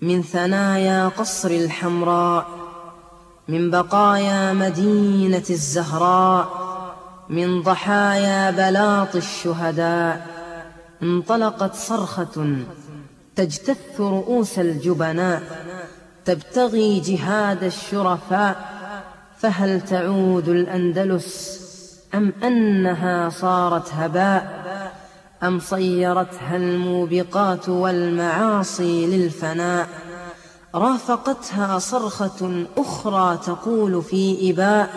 من ثنايا قصر الحمراء من بقايا مدينة الزهراء من ضحايا بلاط الشهداء انطلقت صرخة تجتث رؤوس الجبناء تبتغي جهاد الشرفاء فهل تعود الأندلس أم أنها صارت هباء؟ أم صيرتها الموبقات والمعاصي للفناء؟ رافقتها صرخة أخرى تقول في إباء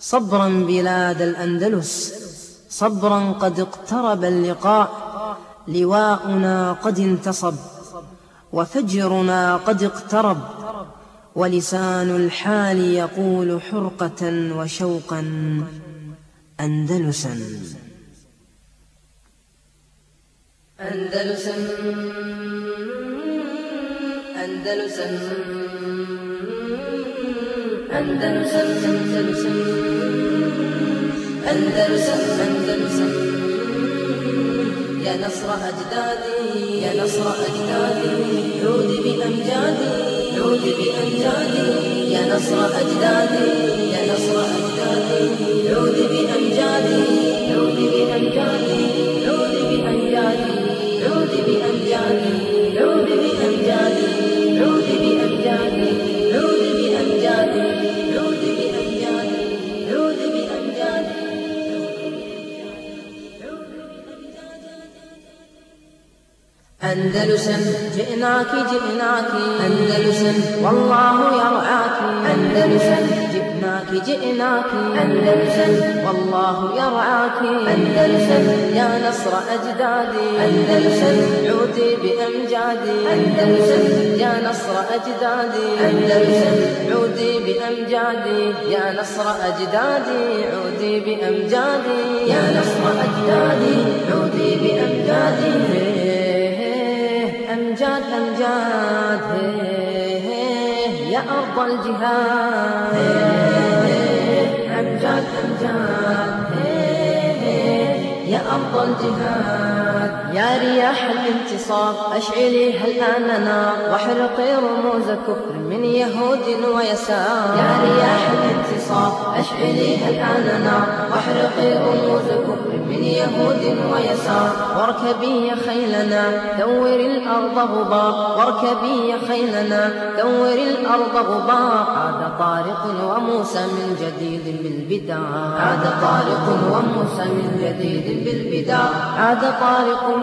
صبرا بلاد الأندلس صبرا قد اقترب اللقاء لواؤنا قد انتصب وفجرنا قد اقترب ولسان الحال يقول حرقة وشوقا أندلسا. أندلسا أندلسا أندلسا أندلسا أندلسا. أندلسا يا نصر أجدادي يا نصر أجدادي عود بأمجادي عود بأمجادي. يا نصر أجدادي يا نصر أجدادي عود بأمجادي عود بأمجادي. أندلسا. جئناك جئناك. أندلسا. والله يرعاك أندلسا. جئناك جئناك. أندلسا. والله يرعاك أندلسا. يا نصر أجدادي أندلسا. عودي بأمجادي أندلسا. يا نصر أجدادي أندلسا. عودي بأمجادي يا نصر أجدادي عودي بأمجادي يا نصر أجدادي عودي بأمجادي أمجاد أمجاد يا أرض الجهاد أمجاد أمجاد يا أرض الجهاد يا رياح الانتصار أشعليها الآن نار واحرقي رموز كفر من يهود ويسار. يا رياح الانتصار أشعليها الآن نار واحرقي رموز كفر من يهود ويسار. واركبي يا خيلنا دور الأرض غبار. واركبي يا خيلنا دور الأرض غبار. عاد طارق وموسى من جديد بالبدع عاد طارق وموسى من جديد بالبدع عاد طارق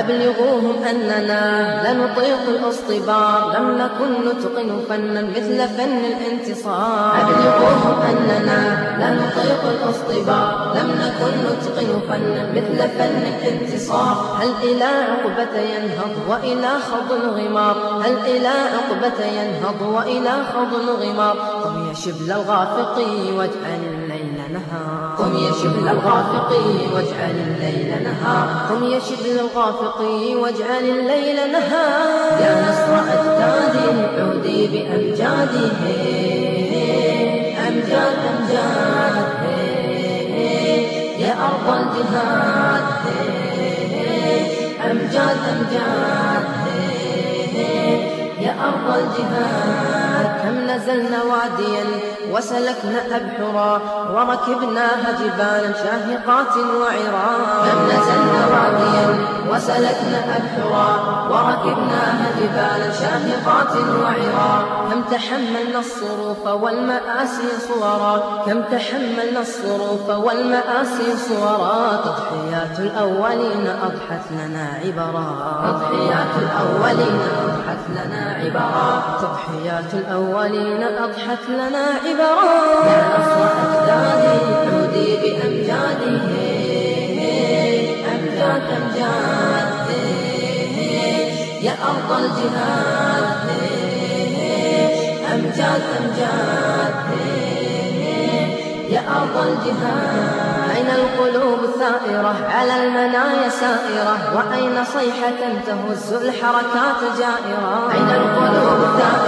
أبلغوهم أننا لنطيق الاصطبار. لم نكن نتقن فنا مثل فن الانتصار. أبلغوهم أننا لنطيق الاصطبار. لم نكن نتقن فنا مثل فن الانتصار. هل إلى عقبة ينهض وإلى خض الغمار؟ هل إلى عقبة ينهض وإلى خض الغمار؟ قم يا شبل الغافقي واجعل قم يا شبل الغافقي واجعل الليل نهار. قم يا شبل الغافقي واجعل الليل نهار. يا نصر أجدادي عودي بأمجادي أمجاد أمجاد. يا أرض الجهاد. أمجاد أمجاد. يا أرض الجهاد. كم نزلنا واديا وسلكنا أبحرا وركبناها جبالا شاهقات وعرا كم نزلنا واديا وسلكنا أبحرا وركبناها جبالا شاهقات وعرا كم تحملنا الصروف والمآسي صورا. كم تحملنا الصروف والمآسي صورا. تضحيات الأولين أضحت لنا عبرا. تضحيات الأولين أضحت لنا عبرا. تضحيات الأولين أضحت لنا عبرا. يا نصر أجدادي عودي بأمجاده أمجاد أمجاد. أرض الجهاد أمجاد أمجاد يا أرض الجهاد أين القلوب الثائرة؟ على المنايا سائرة. وأين صيحة تهز الحركات جائرة؟ أين القلوب الثائرة؟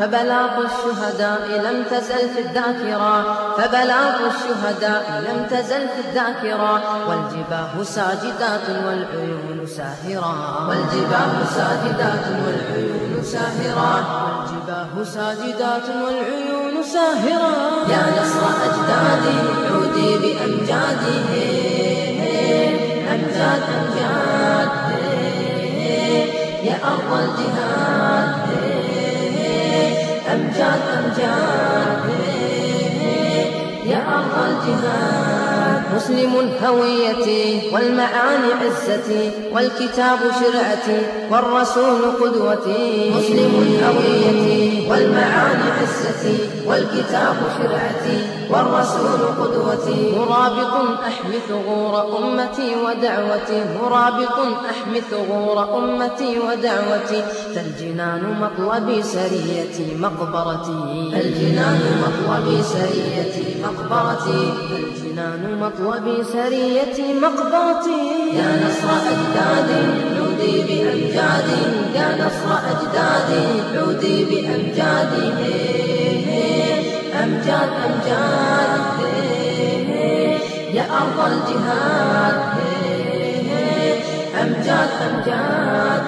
فبلاغ الشهداء لم تزل في الذاكرة. فبلاغ الشهداء لم تزل في الذاكرة. والجباه ساجدات والعيون ساهرة. والجباه ساجدات والعيون ساهرة. والجباه ساجدات والعيون ساهرة. يا نصر أجدادي عودي بأمجادي. أمجاد أمجاد. يا أرض الجهاد. يا أرض الجهاد. مسلم هويتي والمعاني عزتي والكتاب شرعتي والرسول قدوتي. مسلم هويتي والمعاني عزتي والكتاب شرعتي والرسول قدوتي. مرابط أحمي ثغور أمتي ودعوتي. مرابط أحمي ثغور أمتي ودعوتي. فالجنان مطلبي سريتي مقبرتي. الجنان مطلبي سريتي مقبرتي. الجنان مطلبي سريتي مقبرتي. يا نصر أجدادي عودي بأمجادي. يا نصر أجدادي عودي بأمجادي. أمجاد أمجاد يا أرض الجهاد. أمجاد أمجاد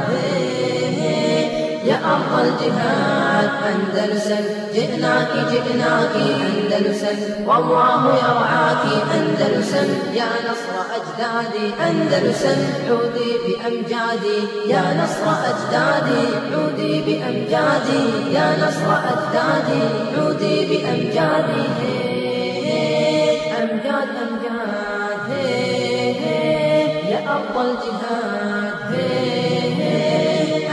يا أرض الجهاد. أندلسا جئناك جئناك أندلسا والله يرعاك أندلسا يا نصر أجدادي أندلسا عودي بأمجادي يا نصر أجدادي عودي بأمجادي. يا نصر أجدادي عودي بأمجادي. أرض الجهاد.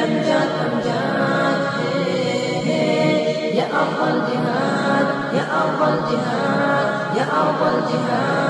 أمجاد أمجاد. يا أرض الجهاد يا أرض الجهاد يا أرض الجهاد.